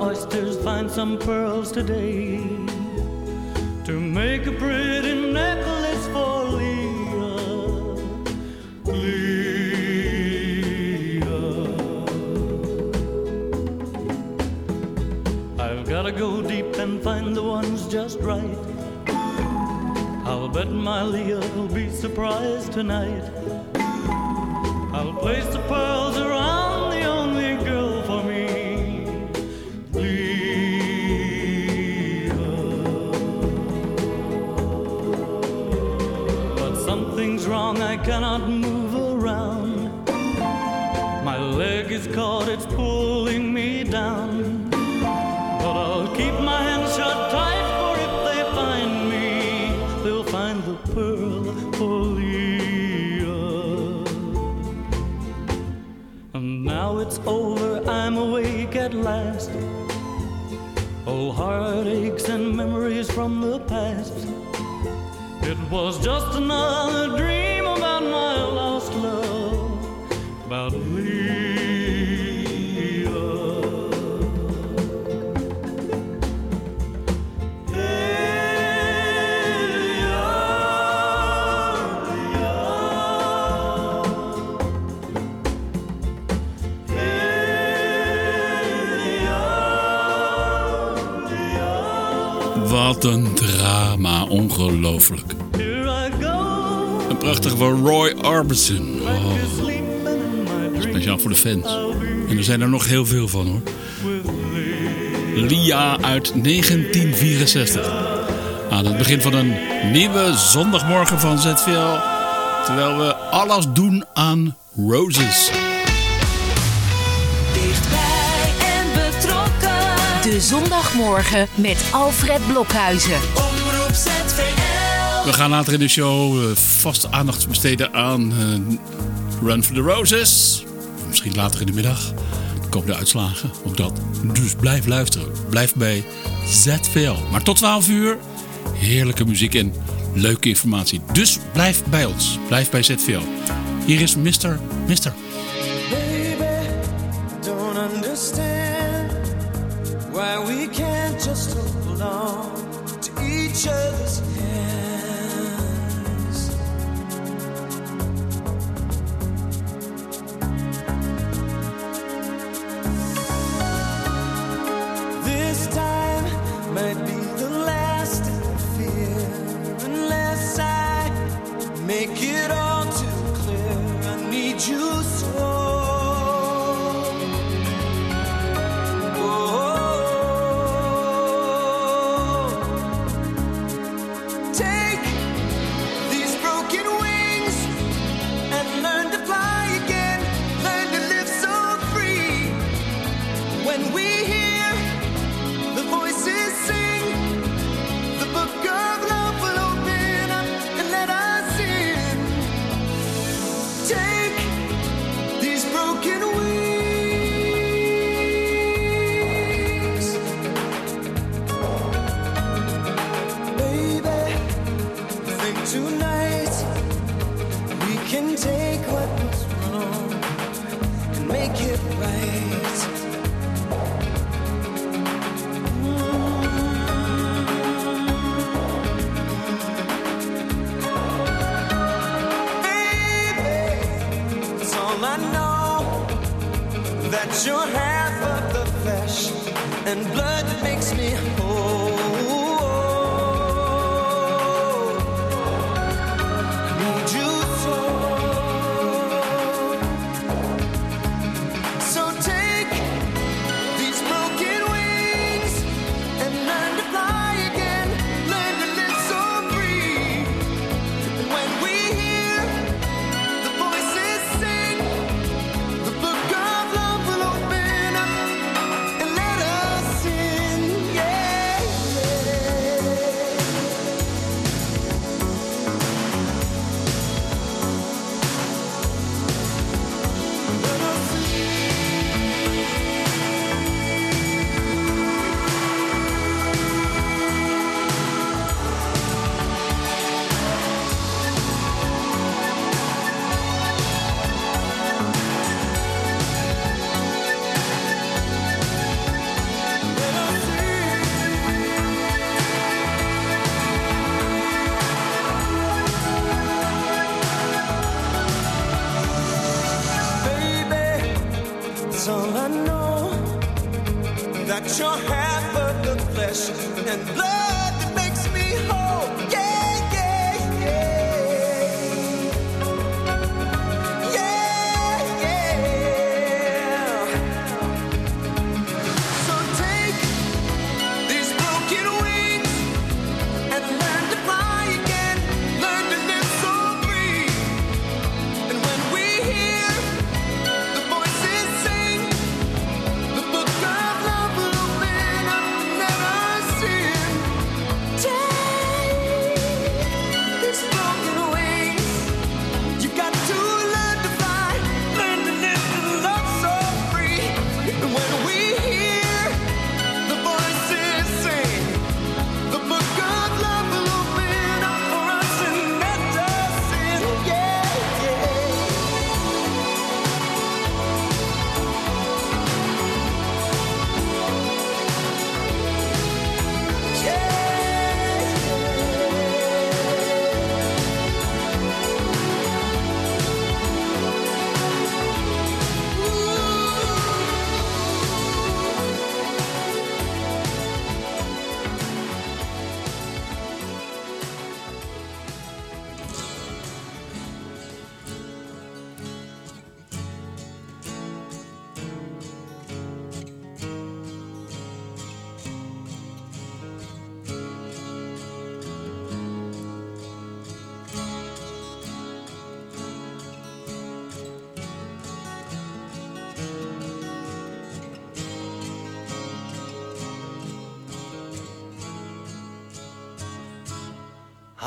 oysters, find some pearls today to make a pretty necklace for Leah. Leah. I've gotta go deep and find the ones just right. I'll bet my Leah will be surprised tonight. Een drama, ongelooflijk. Een prachtige van Roy Orbison. Oh, speciaal voor de fans. En er zijn er nog heel veel van hoor. Lia uit 1964. Aan het begin van een nieuwe zondagmorgen van ZVL. Terwijl we alles doen aan Roses. De zondagmorgen met Alfred Blokhuizen. Omroep ZVL. We gaan later in de show eh, vast aandacht besteden aan eh, Run for the Roses. Misschien later in de middag. Dan komen de uitslagen. Ook dat. Dus blijf luisteren. Blijf bij ZVL. Maar tot 12 uur. Heerlijke muziek en leuke informatie. Dus blijf bij ons. Blijf bij ZVL. Hier is Mr. Mr.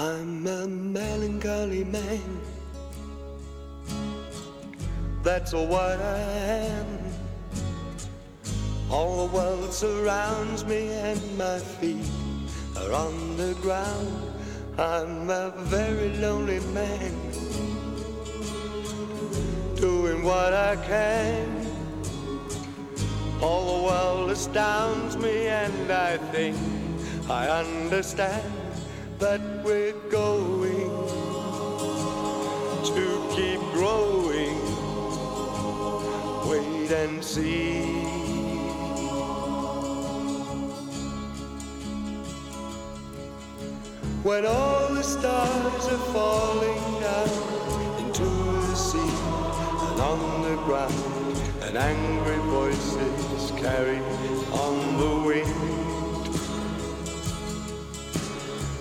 I'm a melancholy man. That's what I am. All the world surrounds me and my feet are on the ground. I'm a very lonely man. Doing what I can. All the world astounds me and I think I understand that we're going to keep growing. Wait and see. When all the stars are falling down into the sea and on the ground, and angry voices carry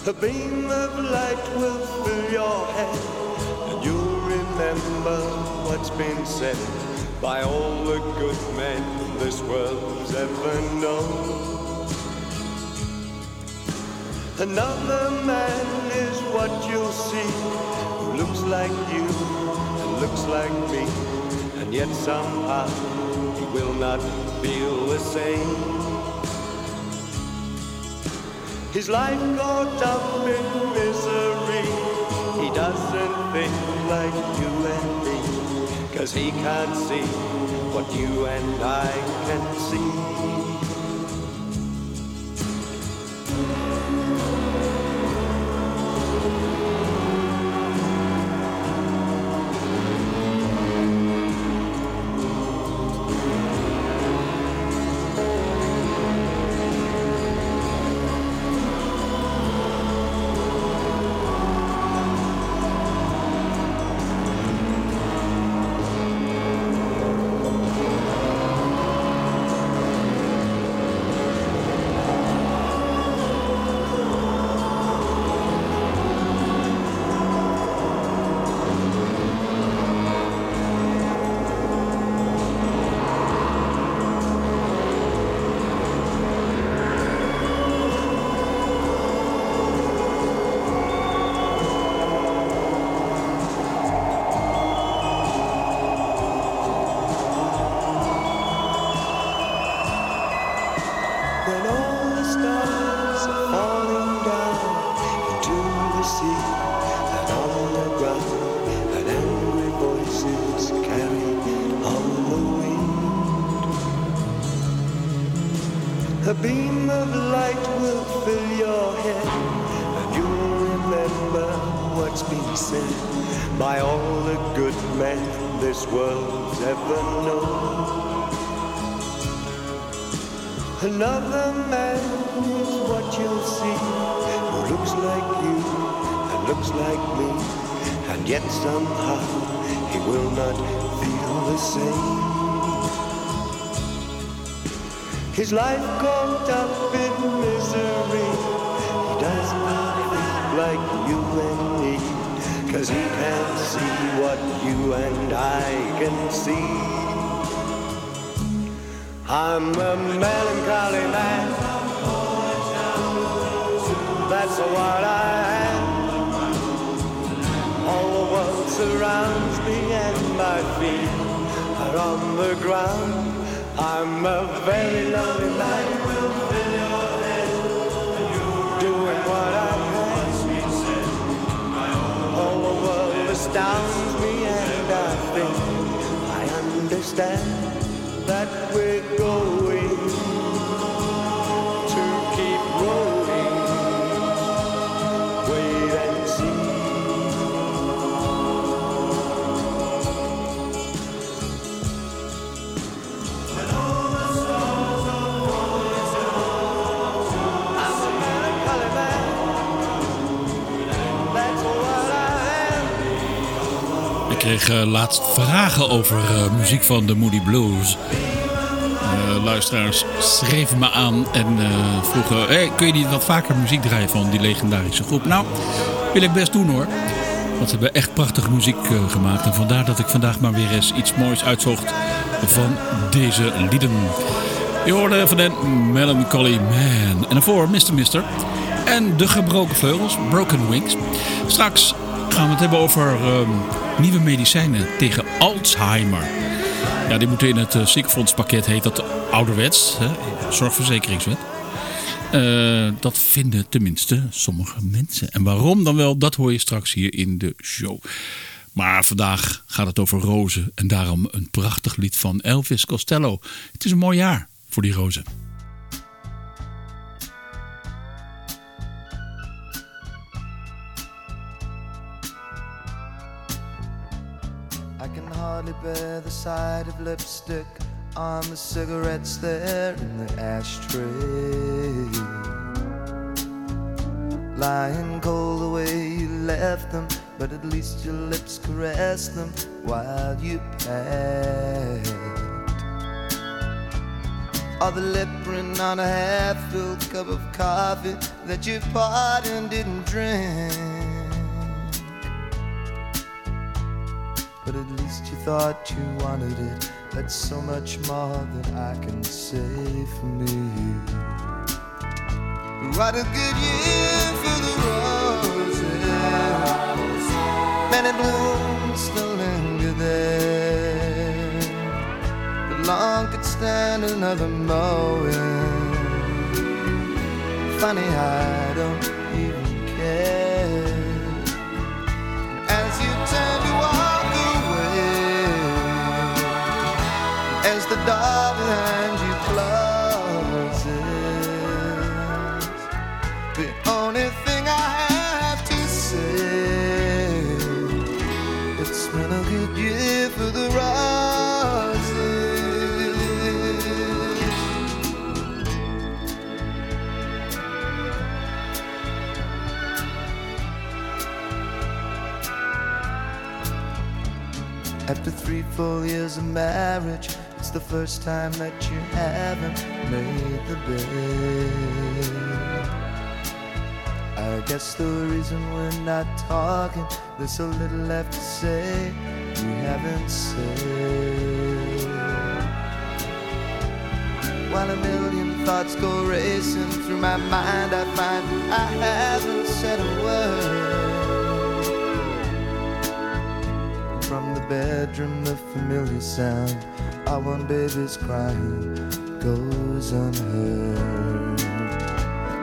A beam of light will fill your head, and you'll remember what's been said by all the good men this world's ever known. Another man is what you'll see, who looks like you and looks like me, and yet somehow he will not feel the same. His life caught up in misery. He doesn't think like you and me. Cause he can't see what you and I can see. Another man is what you'll see who looks like you and looks like me, and yet somehow he will not feel the same. His life caught up in misery. He does not feel like you and me, cause he can't see what you and I can see. I'm a melancholy man. That's what I am. All the world surrounds me and my feet are on the ground. I'm a very lonely man. Doing what I can. All the world astounds me and I think I understand that Ik kreeg eh, laatst vragen over eh, muziek van de Moody Blues. Luisteraars schreven me aan en eh, vroegen: hey, kun je niet wat vaker muziek draaien van die legendarische groep? Nou, wil ik best doen hoor. Want ze hebben echt prachtige muziek eh, gemaakt. En vandaar dat ik vandaag maar weer eens iets moois uitzocht van deze lieden. Je hoorde van den Melancholy Man. En daarvoor Mr. Mister. En de gebroken vleugels, Broken Wings. Straks gaan we het hebben over ehm, nieuwe medicijnen tegen Alzheimer. Ja, die moeten in het uh, ziekenfondspakket, heet dat ouderwets, hè, zorgverzekeringswet. Eh, dat vinden tenminste sommige mensen. En waarom dan wel, dat hoor je straks hier in de show. Maar vandaag gaat het over rozen en daarom een prachtig lied van Elvis Costello. Het is een mooi jaar voor die rozen. I can hardly bear the sight of lipstick on the cigarettes there in the ashtray. Lying cold the way you left them, but at least your lips caressed them while you passed. Or the lip print on a half-filled cup of coffee that you poured and didn't drink. But at least you thought you wanted it. That's so much more than I can say for me. What a good year for the roses. Many blooms still linger there. But long could stand another mowing. Funny, I don't the only thing I have to say, it's been a good year for the. After three full years of marriage, the first time that you haven't made the bed. I guess the reason we're not talking, there's so little left to say you haven't said. While a million thoughts go racing through my mind, I find I haven't said a word. From the bedroom, the familiar sound of one baby's crying goes unheard.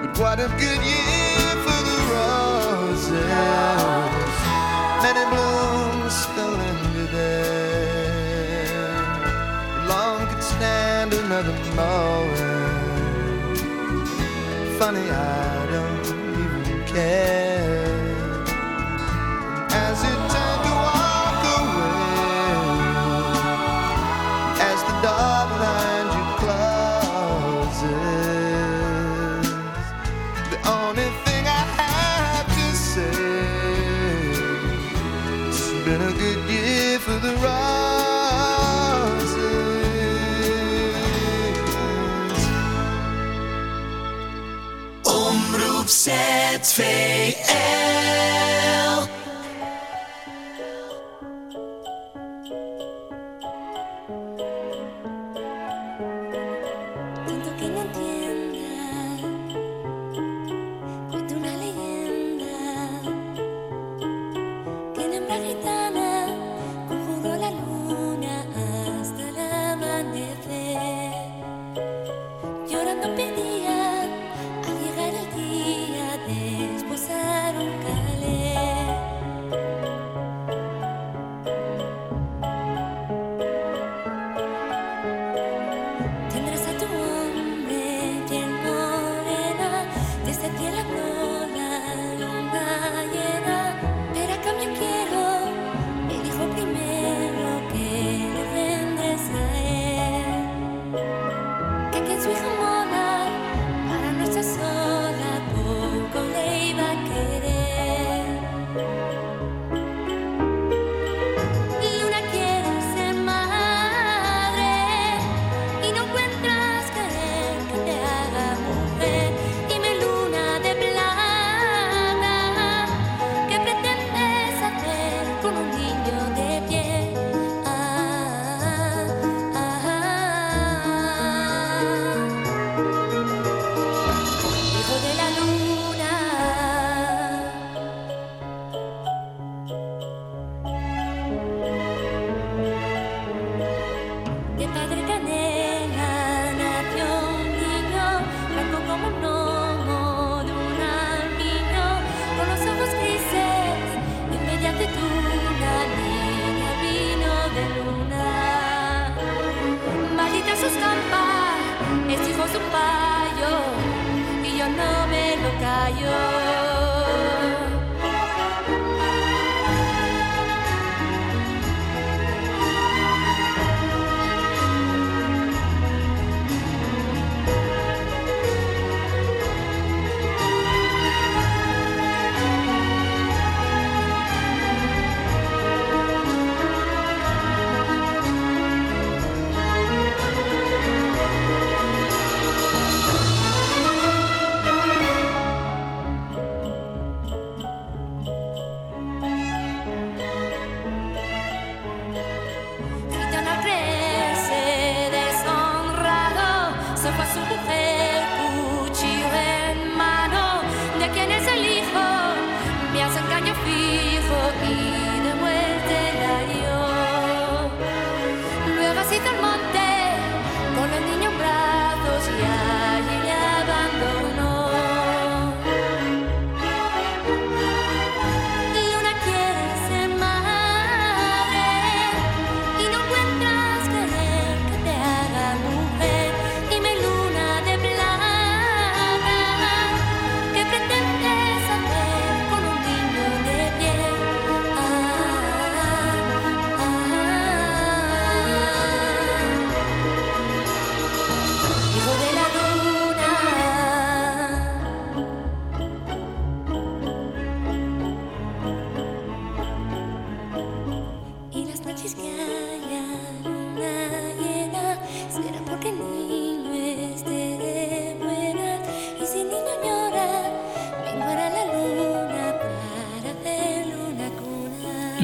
But what a good year for the roses. Many blooms still linger there. Long could stand another mowing. Funny, I don't even care. say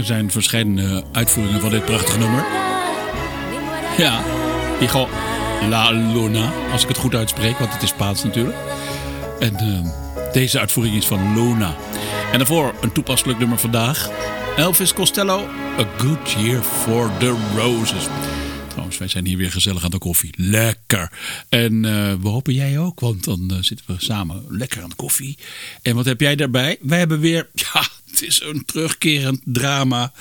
Er zijn verschillende uitvoeringen van dit prachtige nummer. Ja, Hijo La Luna, als ik het goed uitspreek, want het is Spaans natuurlijk. En eh, deze uitvoering is van Luna. En daarvoor een toepasselijk nummer vandaag. Elvis Costello, A Good Year for the Roses. Trouwens, wij zijn hier weer gezellig aan de koffie. Lekker. En eh, we hopen jij ook, want dan eh, zitten we samen lekker aan de koffie. En wat heb jij daarbij? Wij hebben weer, ja, het is een terugkerend drama.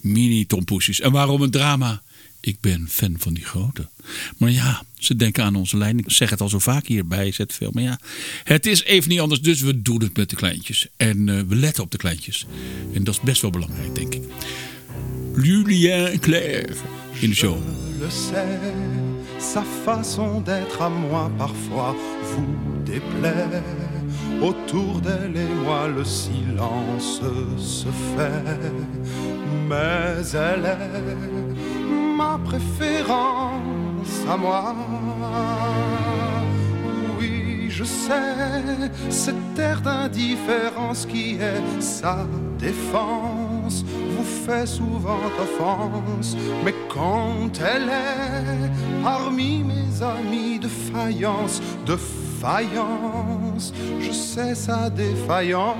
Mini tompoesjes. En waarom een drama? Ik ben fan van die grote. Maar ja, ze denken aan onze lijn. Ik zeg het al zo vaak hier bij ZVL. Maar ja, het is even niet anders. Dus we doen het met de kleintjes. En eh, we letten op de kleintjes. En dat is best wel belangrijk, denk ik. Julien Claire in de show. le sais, sa façon d'être à moi parfois vous déplaît. Autour d'elle et moi, le silence se fait. Mais elle est ma préférence à moi. Oui, je sais, cette air d'indifférence qui est sa défense vous fait souvent offense. Mais quand elle est parmi mes amis de faïence, de faïence, je sais sa défaillance.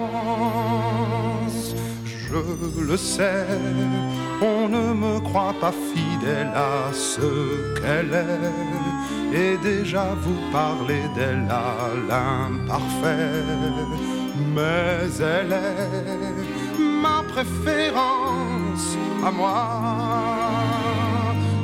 Je le sais, on ne me croit pas fidèle à ce qu'elle est. Et déjà vous parlez d'elle à l'imparfait. Mais elle est ma préférence à moi.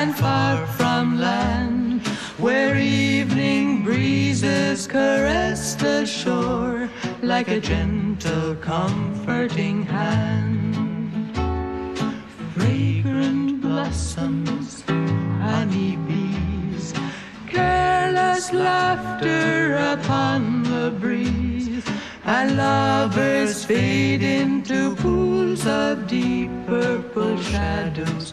And far from land, where evening breezes caress the shore like a gentle, comforting hand. Fragrant blossoms, honey bees, careless laughter upon the breeze, and lovers fade into pools of deep purple shadows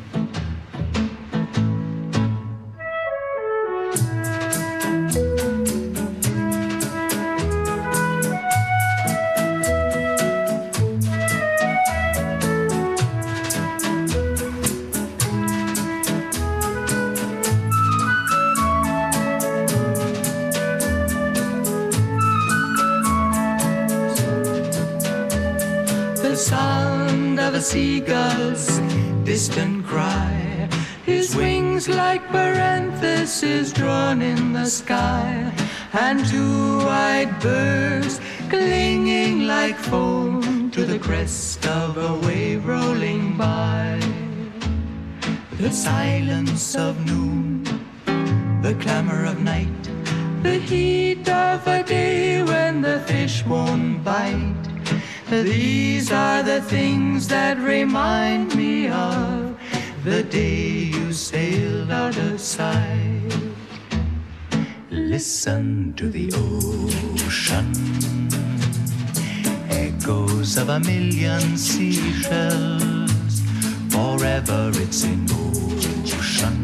It's in motion,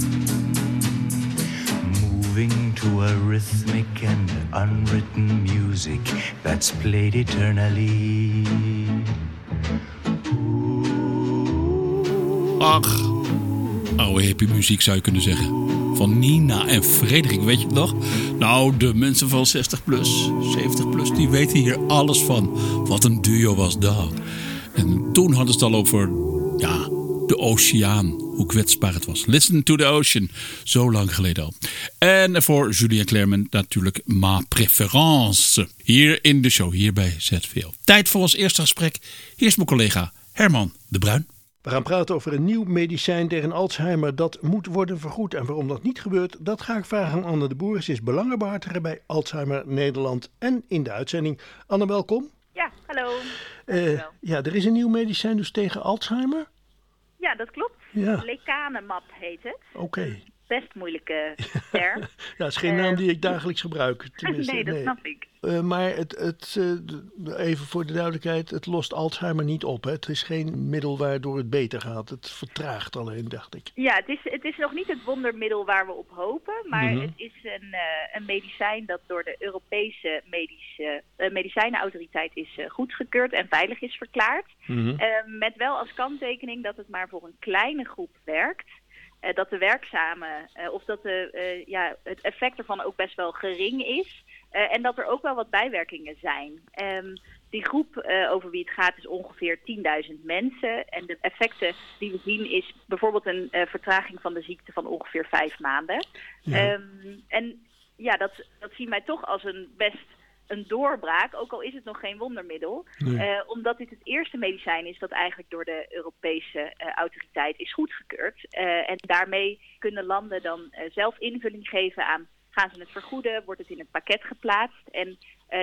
moving to a rhythmic and unwritten music that's played eternally. Ach, oude hippie muziek zou je kunnen zeggen. Van Nina en Frederik, weet je het nog? Nou, de mensen van 60 plus, 70 plus, die weten hier alles van. Wat een duo was dat. En toen hadden ze het al over, de oceaan. Hoe kwetsbaar het was. Listen to the ocean. Zo lang geleden al. En voor Julien Clermont natuurlijk ma préférence. Hier in de show, hier bij ZVL. Tijd voor ons eerste gesprek. Hier is mijn collega Herman de Bruin. We gaan praten over een nieuw medicijn tegen Alzheimer dat moet worden vergoed. En waarom dat niet gebeurt, dat ga ik vragen aan Anne de Boer. Ze is belangenbehartiger bij Alzheimer Nederland en in de uitzending. Anne, welkom. Ja, hallo. Uh, ja, er is een nieuw medicijn dus tegen Alzheimer? Ja, dat klopt. Ja. Lecanemab heet het. Oké. Okay. Best moeilijke term. ja, dat is geen naam die ik dagelijks gebruik. Tenminste. nee, dat nee. snap ik. Uh, maar het, het, uh, even voor de duidelijkheid, het lost Alzheimer niet op. Hè? Het is geen middel waardoor het beter gaat. Het vertraagt alleen, dacht ik. Ja, het is, het is nog niet het wondermiddel waar we op hopen. Maar mm -hmm. het is een, uh, een medicijn dat door de Europese medische, medicijnenautoriteit is goedgekeurd en veilig is verklaard. Mm -hmm. met wel als kanttekening dat het maar voor een kleine groep werkt. Uh, dat de werkzame, uh, of dat de, uh, ja, het effect ervan ook best wel gering is. en dat er ook wel wat bijwerkingen zijn. Um, die groep over wie het gaat is ongeveer 10.000 mensen. En de effecten die we zien is bijvoorbeeld een vertraging van de ziekte van ongeveer vijf maanden. Ja. Um, en ja, dat, dat zien wij toch als een best een doorbraak, ook al is het nog geen wondermiddel. Nee. Uh, omdat dit het eerste medicijn is dat eigenlijk door de Europese uh, autoriteit is goedgekeurd. Uh, en daarmee kunnen landen dan zelf invulling geven aan, gaan ze het vergoeden, wordt het in het pakket geplaatst. En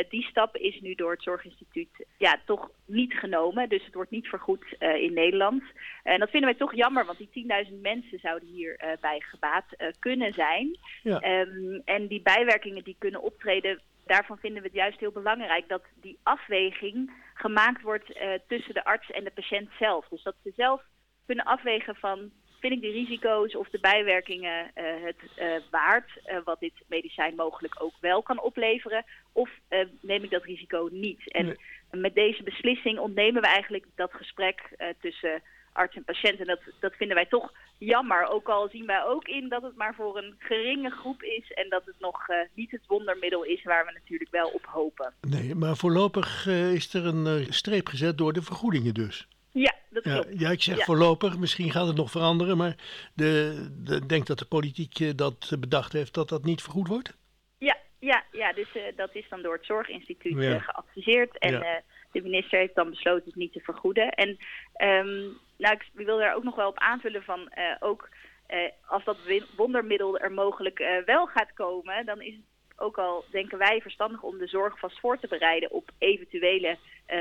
die stap is nu door het Zorginstituut ja, toch niet genomen. Dus het wordt niet vergoed in Nederland. En dat vinden wij toch jammer, want die 10.000 mensen zouden hierbij bij gebaat kunnen zijn. Ja. Um, en die bijwerkingen die kunnen optreden daarvan vinden we het juist heel belangrijk dat die afweging gemaakt wordt uh, tussen de arts en de patiënt zelf. Dus dat ze zelf kunnen afwegen van vind ik de risico's of de bijwerkingen uh, het uh, waard, wat dit medicijn mogelijk ook wel kan opleveren, of neem ik dat risico niet. En nee. met deze beslissing ontnemen we eigenlijk dat gesprek tussen arts en patiënt. En dat, dat vinden wij toch jammer. Ook al zien wij ook in dat het maar voor een geringe groep is. En dat het nog uh, niet het wondermiddel is waar we natuurlijk wel op hopen. Nee, maar voorlopig uh, is er een uh, streep gezet door de vergoedingen dus. Ja, dat ja, klopt. Ja, ik zeg ja. voorlopig. Misschien gaat het nog veranderen. Maar de, de, ik denk dat de politiek dat bedacht heeft dat dat niet vergoed wordt. Ja, ja, ja dus dat is dan door het Zorginstituut ja. geadviseerd. En ja. De minister heeft dan besloten het niet te vergoeden. En um, nou, ik wil daar ook nog wel op aanvullen van uh, ook uh, als dat wondermiddel er mogelijk uh, wel gaat komen, dan is het ook al, denken wij, verstandig om de zorg vast voor te bereiden op eventuele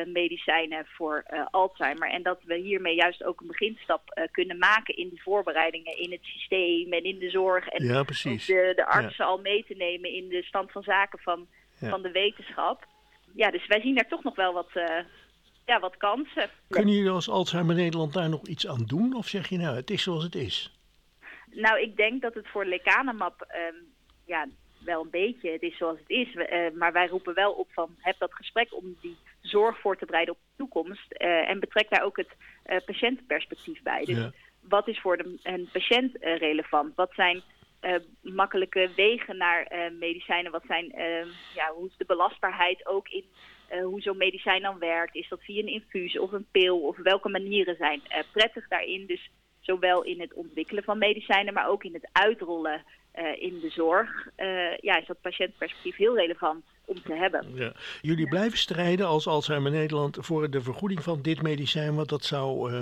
medicijnen voor Alzheimer. En dat we hiermee juist ook een beginstap kunnen maken in die voorbereidingen in het systeem en in de zorg. En ja, precies. de, de artsen ja. al mee te nemen in de stand van zaken van, ja. van de wetenschap. Ja, dus wij zien daar toch nog wel wat ja, wat kansen. Kunnen jullie als Alzheimer Nederland daar nog iets aan doen? Of zeg je nou, het is zoals het is? Nou, ik denk dat het voor lecanemab um, ja, wel een beetje, het is zoals het is. Uh, maar wij roepen wel op van, heb dat gesprek om die zorg voor te bereiden op de toekomst. Uh, en betrek daar ook het uh, patiëntenperspectief bij. Dus ja. wat is voor de, een patiënt relevant? Wat zijn makkelijke wegen naar medicijnen? Wat zijn, ehm, ja, hoe is de belastbaarheid ook in hoe zo'n medicijn dan werkt. Is dat via een infuus of een pil of welke manieren zijn prettig daarin. Dus zowel in het ontwikkelen van medicijnen, maar ook in het uitrollen in de zorg, ja, is dat patiëntperspectief heel relevant om te hebben. Ja. Jullie blijven strijden als Alzheimer Nederland voor de vergoeding van dit medicijn, want dat zou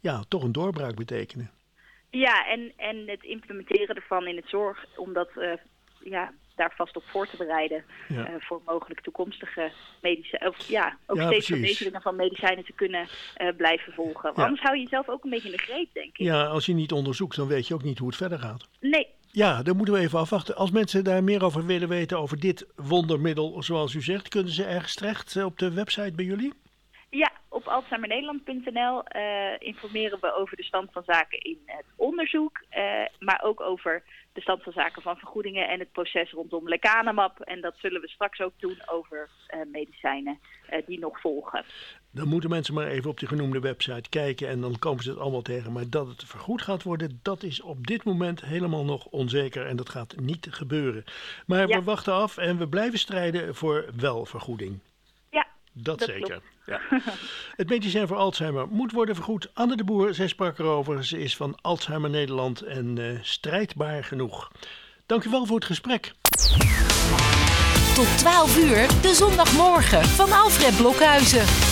ja, toch een doorbraak betekenen. Ja, en, en het implementeren ervan in het zorg, om dat ja, daar vast op voor te bereiden ja. uh, voor mogelijk toekomstige medicijnen. Of ja, ook ja, steeds verbeteringen van medicijnen te kunnen uh, blijven volgen. Ja. Anders hou je jezelf ook een beetje in de greep, denk ik. Ja, als je niet onderzoekt, dan weet je ook niet hoe het verder gaat. Nee. Ja, dan moeten we even afwachten. Als mensen daar meer over willen weten, over dit wondermiddel, zoals u zegt, kunnen ze ergens terecht eh, op de website bij jullie? Ja, op alzheimernederland.nl uh, informeren we over de stand van zaken in het onderzoek, uh, maar ook over de stand van zaken van vergoedingen en het proces rondom lecanemab. En dat zullen we straks ook doen over uh, medicijnen die nog volgen. Dan moeten mensen maar even op die genoemde website kijken en dan komen ze het allemaal tegen. Maar dat het vergoed gaat worden, dat is op dit moment helemaal nog onzeker en dat gaat niet gebeuren. Maar ja. we wachten af en we blijven strijden voor welvergoeding. Dat, dat zeker. Ja. Het medicijn voor Alzheimer moet worden vergoed. Anne de Boer, zij sprak erover. Ze is van Alzheimer Nederland en uh, strijdbaar genoeg. Dankjewel voor het gesprek. Tot 12 uur, de zondagmorgen van Alfred Blokhuizen.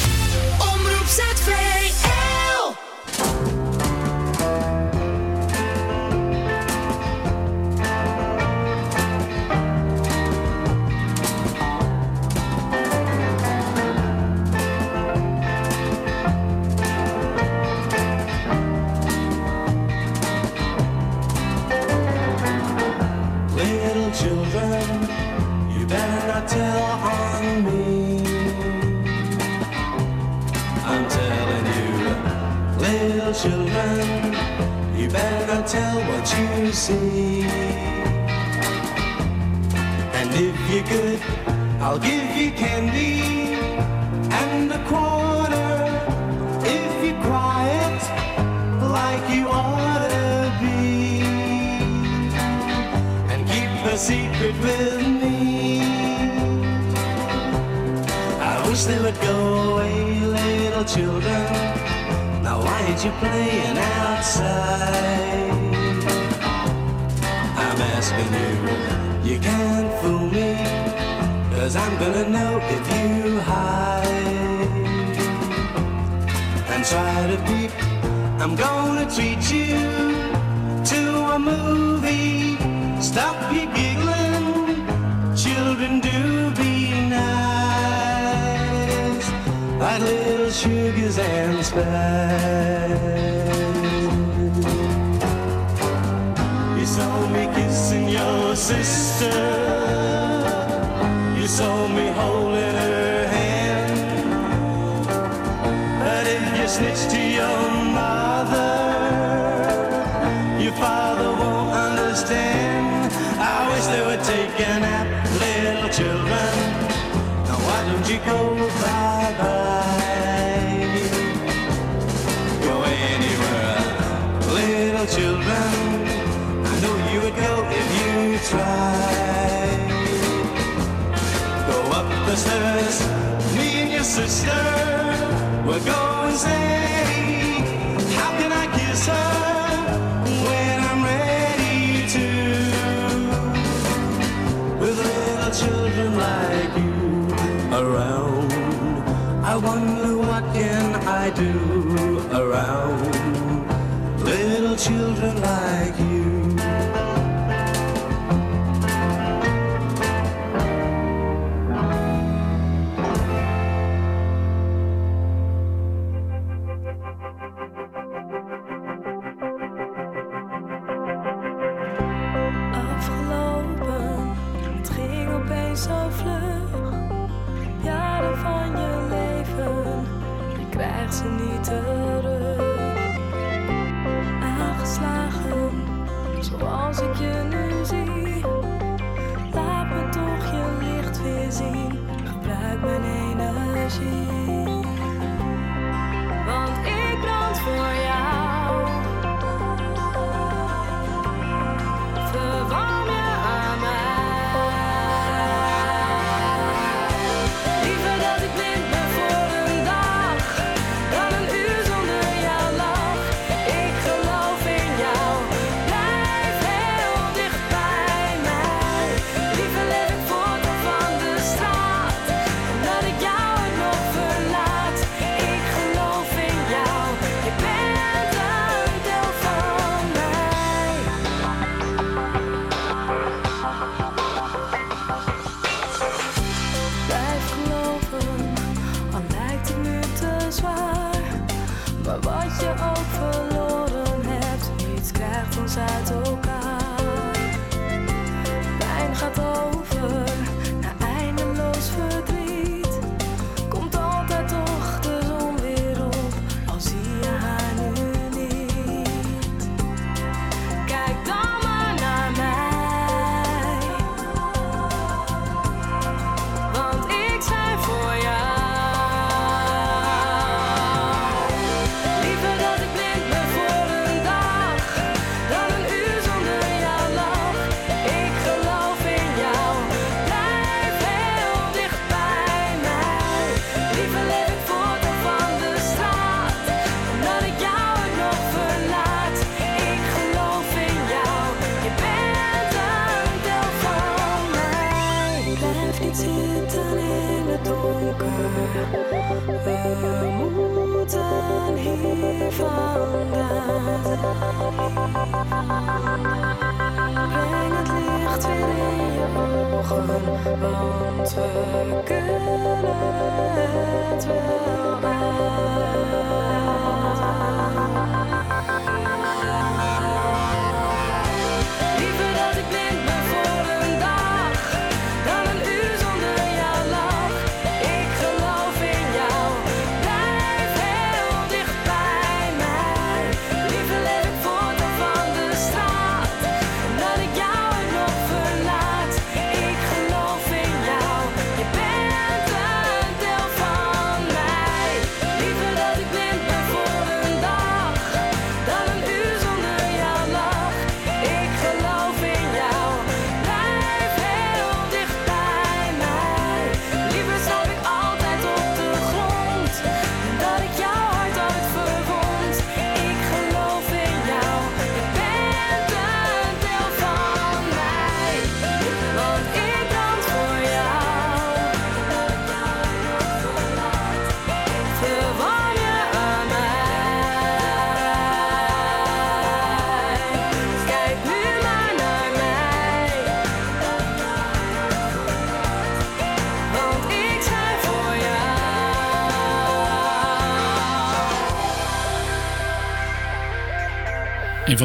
If you hide. And try to I'm gonna treat you to a movie. Stop giggling, children do be nice like little sugars and spice. You saw me kissing your sister. Take a nap, little children. Now why don't you go bye-bye? Go anywhere, little children. I know you would go if you tried. Go up the stairs, me and your sister. We'll go and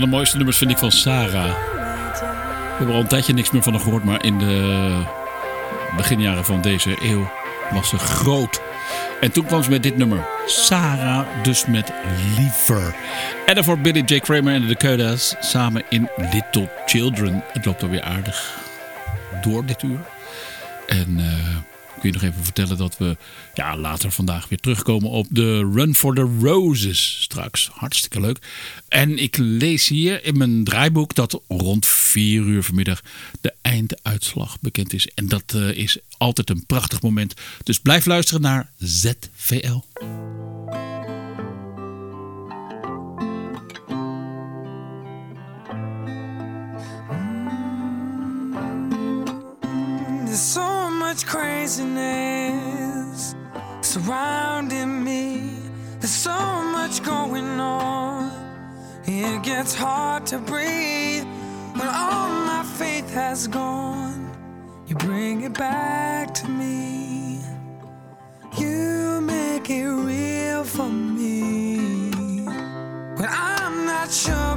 de mooiste nummers vind ik van Sarah. We hebben al een tijdje niks meer van haar gehoord, maar in de beginjaren van deze eeuw was ze groot. En toen kwam ze met dit nummer. Sarah dus met Liever. En daarvoor Billy J. Kramer en de Dakotas samen in Little Children. Het loopt alweer aardig door dit uur. En eh, wil je nog even vertellen dat we ja, later vandaag weer terugkomen op de Run for the Roses. Straks hartstikke leuk. En ik lees hier in mijn draaiboek dat rond 4 uur vanmiddag de einduitslag bekend is. En dat eh, is altijd een prachtig moment. Dus blijf luisteren naar ZVL. So much craziness surrounding me. There's so much going on. It gets hard to breathe when all my faith has gone. You bring it back to me. You make it real for me. When I'm not sure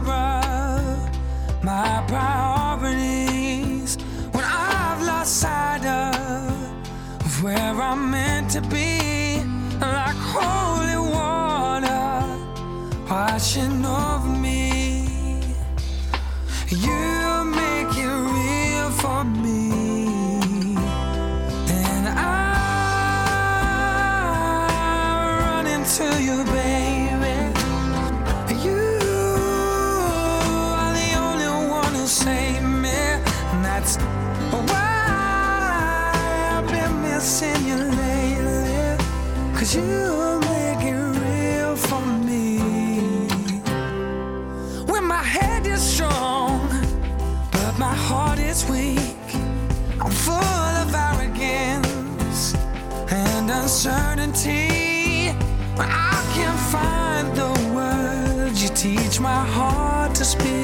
to be, like holy water washing you make it real for me. When my head is strong, but my heart is weak. I'm full of arrogance and uncertainty. I can't find the words, you teach my heart to speak.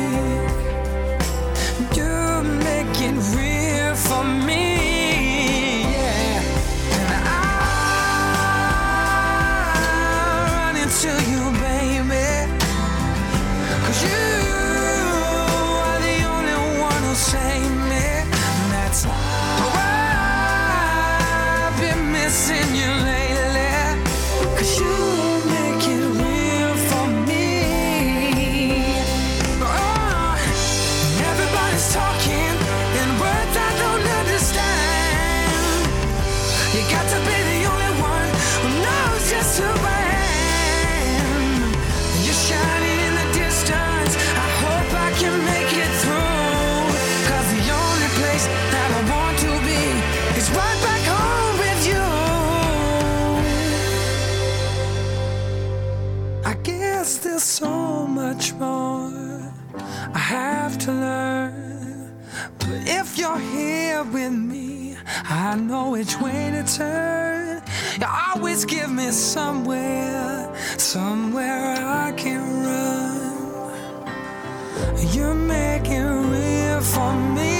To learn. But if you're here with me, I know which way to turn. You always give me somewhere, somewhere I can run. You make it real for me.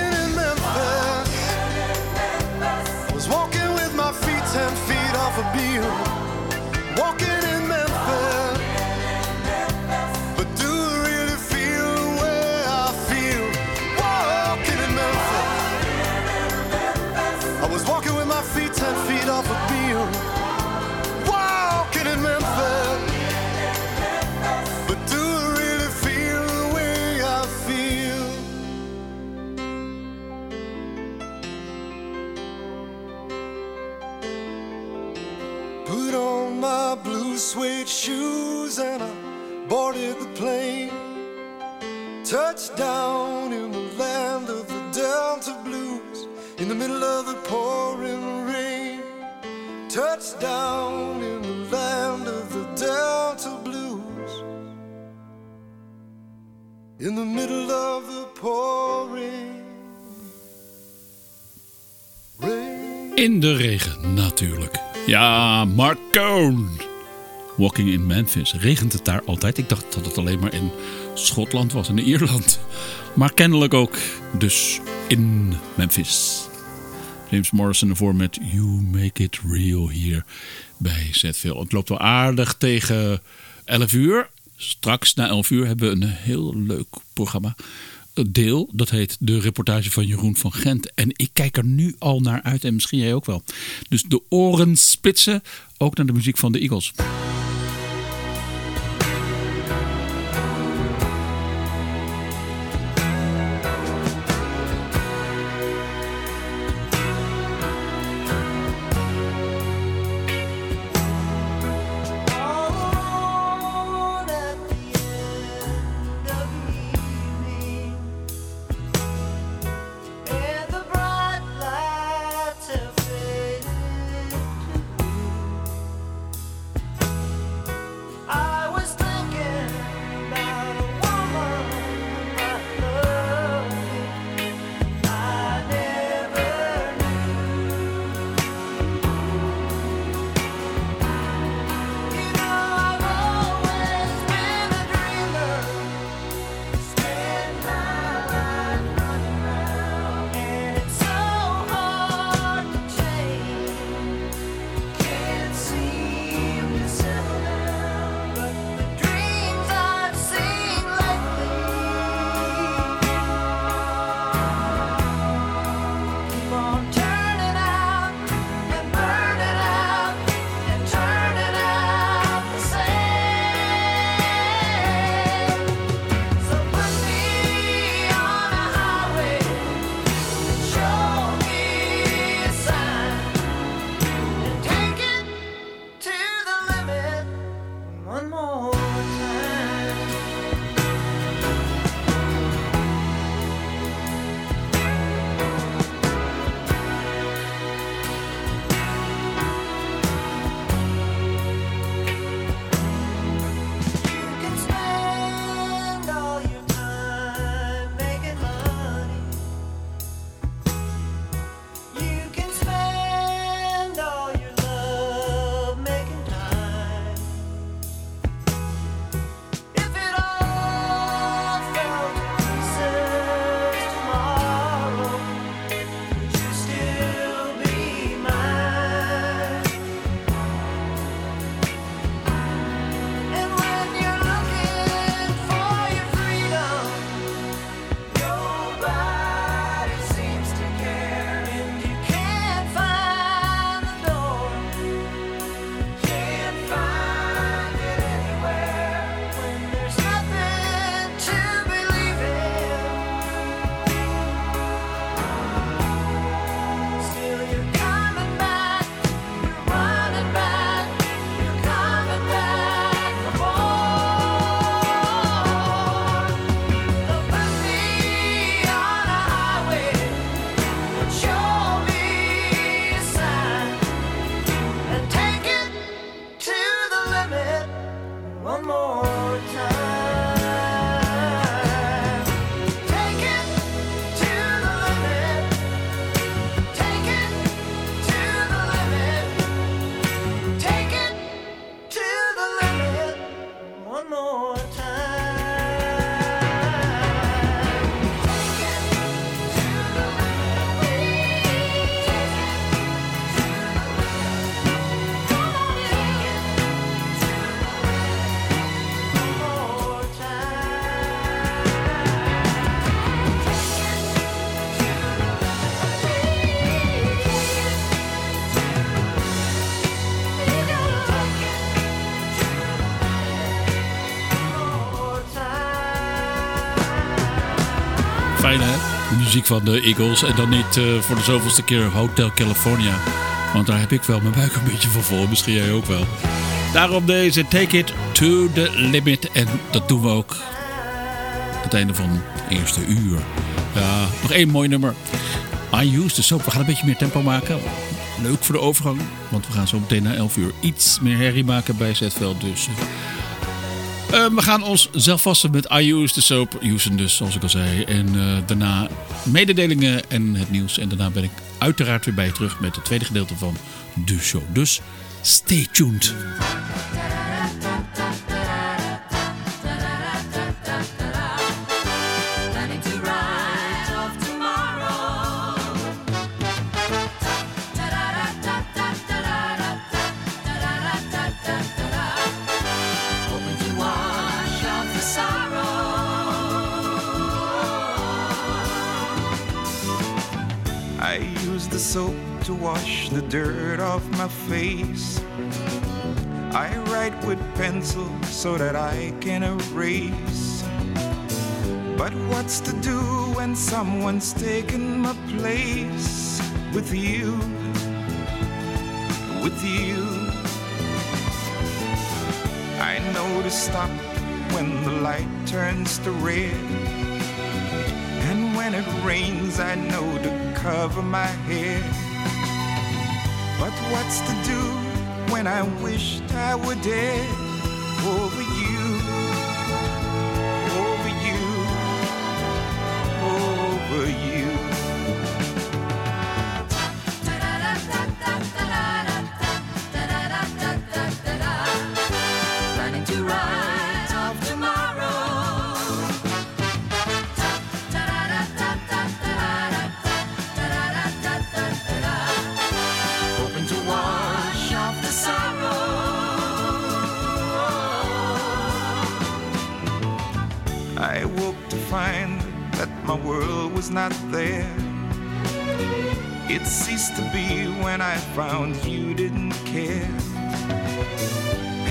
middle of the pouring rain. Touchdown in the land of the Delta Blues in the middle of the pouring rain. In de regen, natuurlijk. Ja, Mark Cohn. Walking in Memphis. Regent het daar altijd? Ik dacht dat het alleen maar in Schotland was en Ierland. Maar kennelijk ook dus in Memphis. James Morrison ervoor met You Make It Real hier bij Zetville. Het loopt wel aardig tegen 11 uur. Straks na 11 uur hebben we een heel leuk programma. Deel, dat heet de reportage van Jeroen van Gent. En ik kijk er nu al naar uit en misschien jij ook wel. Dus de oren spitsen, ook naar de muziek van de Eagles. Fijn hè? Muziek van de Eagles. En dan niet eh, voor de zoveelste keer Hotel California. Want daar heb ik wel mijn buik een beetje van vol. Misschien jij ook wel. Daarom deze Take It to the Limit. En dat doen we ook. Het einde van het eerste uur. Ja, nog één mooi nummer. I Use the Soap. We gaan een beetje meer tempo maken. Leuk voor de overgang. Want we gaan zo meteen na 11 uur iets meer herrie maken bij Zetveld. Dus eh, we gaan ons zelf vasten met I Use the Soap. Usen dus, zoals ik al zei. En eh, daarna mededelingen en het nieuws. En daarna ben ik uiteraard weer bij je terug met het tweede gedeelte van de show. Dus stay tuned. Wash the dirt off my face. I write with pencil so that I can erase. But what's to do when someone's taken my place with you? With you. I know to stop when the light turns to red. And when it rains, I know to cover my head. But what's to do when I wished I were dead? Over you, there. It ceased to be when I found you didn't care.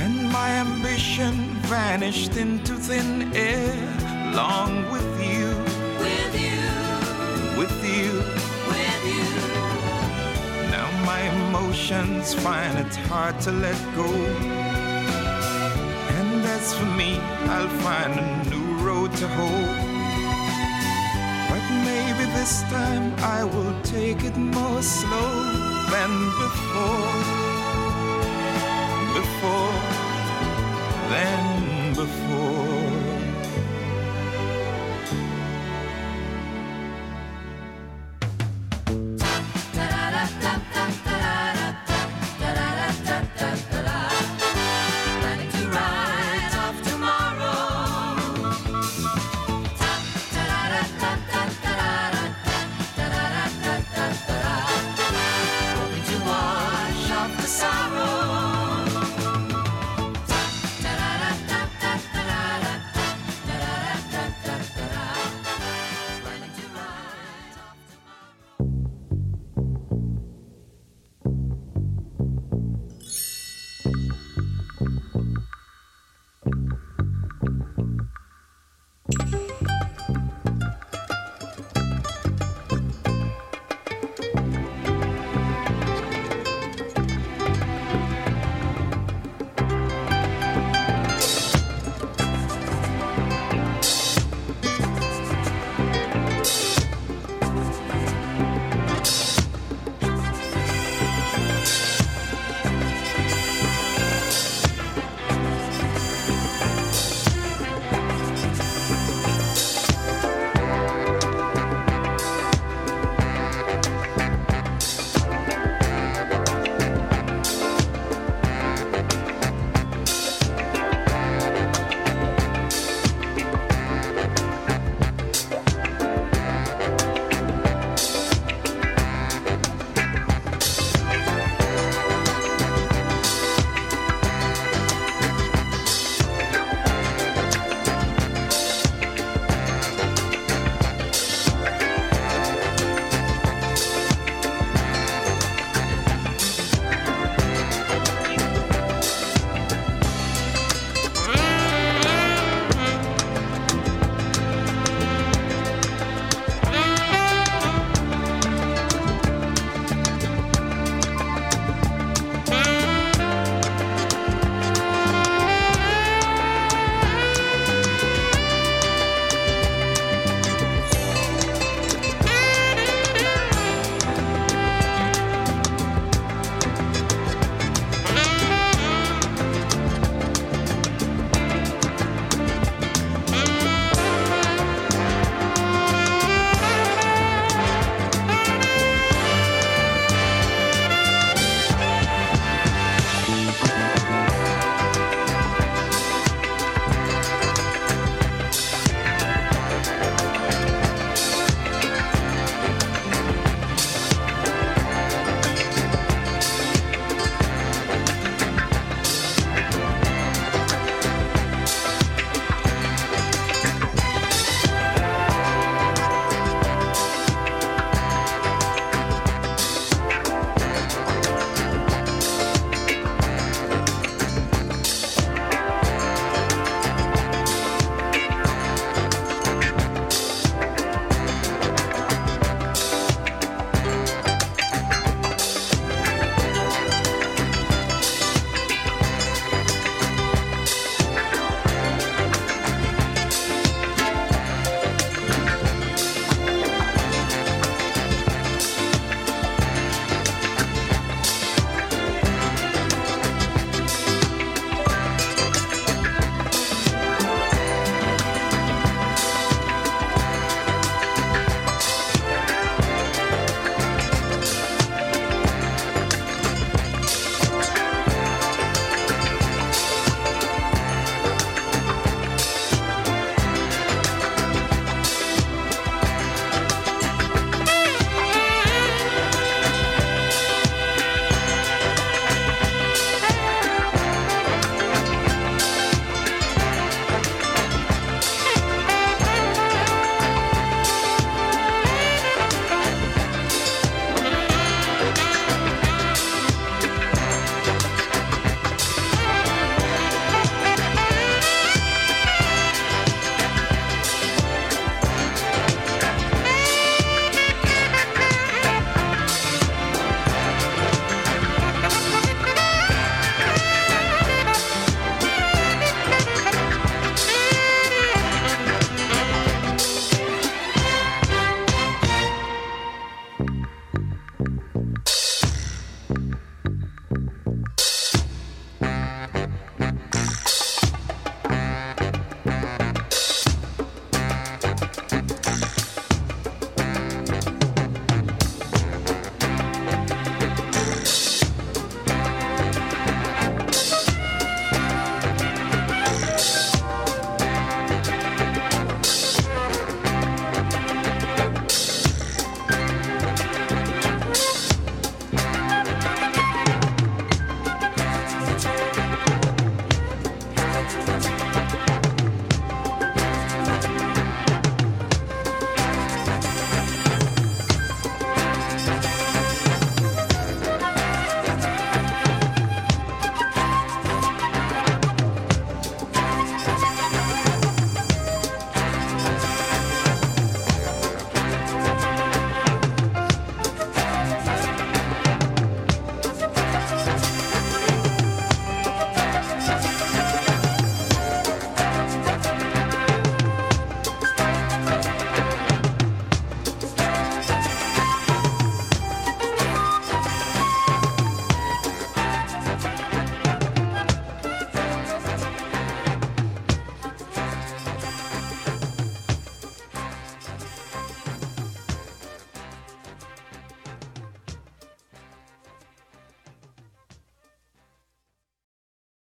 And my ambition vanished into thin air, along with you, With you, with you. with you. Now my emotions find it hard to let go. And as for me, I'll find a new road to hoe. This time I will take it more slow than before.